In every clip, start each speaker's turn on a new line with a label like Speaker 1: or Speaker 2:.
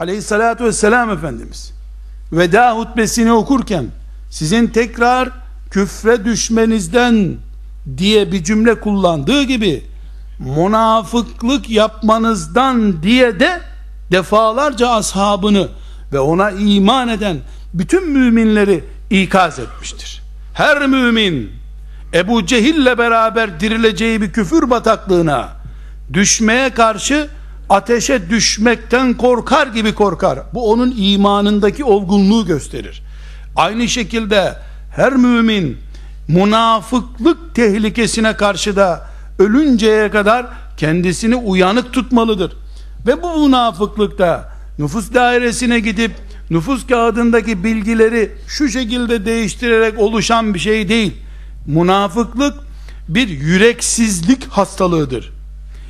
Speaker 1: aleyhissalatü vesselam Efendimiz veda hutbesini okurken sizin tekrar küfre düşmenizden diye bir cümle kullandığı gibi münafıklık yapmanızdan diye de defalarca ashabını ve ona iman eden bütün müminleri ikaz etmiştir. Her mümin Ebu Cehil'le beraber dirileceği bir küfür bataklığına düşmeye karşı ateşe düşmekten korkar gibi korkar. Bu onun imanındaki olgunluğu gösterir. Aynı şekilde her mümin münafıklık tehlikesine karşı da ölünceye kadar kendisini uyanık tutmalıdır. Ve bu münafıklıkta nüfus dairesine gidip nüfus kağıdındaki bilgileri şu şekilde değiştirerek oluşan bir şey değil. Münafıklık bir yüreksizlik hastalığıdır.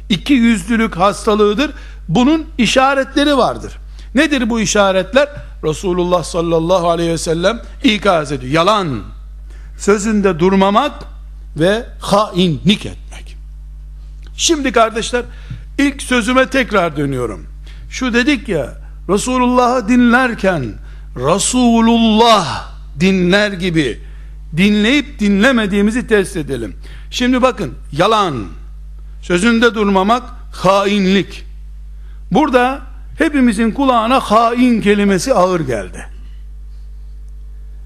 Speaker 1: İki yüzlülük hastalığıdır. Bunun işaretleri vardır. Nedir bu işaretler? Resulullah sallallahu aleyhi ve sellem ikaz ediyor. Yalan, sözünde durmamak ve hainlik etmek. Şimdi kardeşler ilk sözüme tekrar dönüyorum. Şu dedik ya Resulullah'ı dinlerken Resulullah dinler gibi dinleyip dinlemediğimizi test edelim. Şimdi bakın yalan, sözünde durmamak hainlik. Burada hepimizin kulağına hain kelimesi ağır geldi.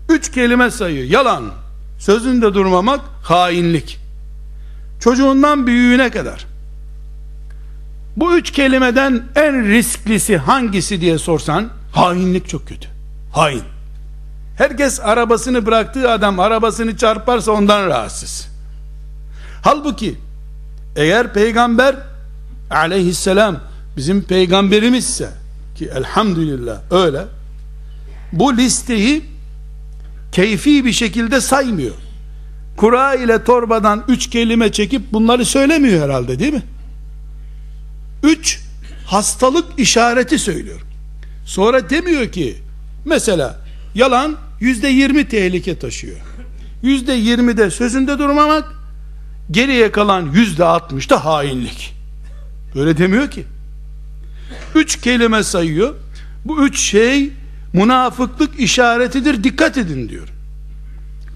Speaker 1: Üç kelime sayıyor. Yalan, sözünde durmamak hainlik. Çocuğundan büyüğüne kadar. Bu üç kelimeden en risklisi hangisi diye sorsan hainlik çok kötü. Hain. Herkes arabasını bıraktığı adam arabasını çarparsa ondan rahatsız. Halbuki eğer peygamber aleyhisselam bizim peygamberimizse ki elhamdülillah öyle bu listeyi keyfi bir şekilde saymıyor. Kura ile torbadan üç kelime çekip bunları söylemiyor herhalde değil mi? Üç hastalık işareti söylüyor. Sonra demiyor ki mesela yalan yüzde yirmi tehlike taşıyor. Yüzde yirmide sözünde durmamak geriye kalan yüzde altmışta hainlik. Böyle demiyor ki. Üç kelime sayıyor. Bu üç şey münafıklık işaretidir dikkat edin diyor.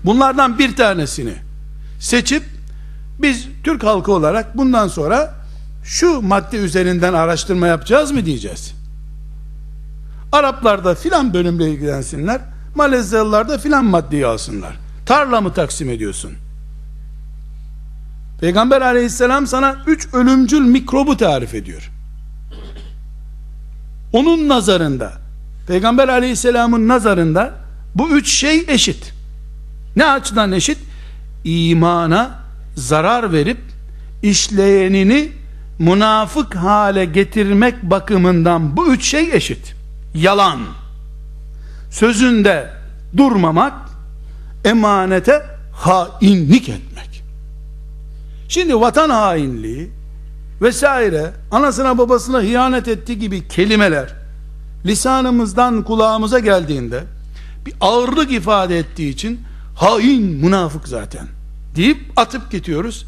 Speaker 1: Bunlardan bir tanesini seçip biz Türk halkı olarak bundan sonra şu madde üzerinden araştırma yapacağız mı diyeceğiz. Araplar da filan bölümle ilgilensinler. Malezyalılar da filan maddeyi alsınlar. Tarla mı taksim ediyorsun? Peygamber aleyhisselam sana üç ölümcül mikrobu tarif ediyor. Onun nazarında, Peygamber aleyhisselamın nazarında bu üç şey eşit. Ne açıdan eşit? İmana zarar verip işleyenini münafık hale getirmek bakımından bu üç şey eşit. Yalan, sözünde durmamak, emanete hainlik etmek. Şimdi vatan hainliği vesaire anasına babasına hıyanet etti gibi kelimeler lisanımızdan kulağımıza geldiğinde bir ağırlık ifade ettiği için hain münafık zaten deyip atıp gidiyoruz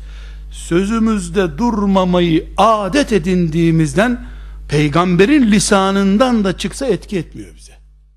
Speaker 1: sözümüzde durmamayı adet edindiğimizden peygamberin lisanından da çıksa etki etmiyor bize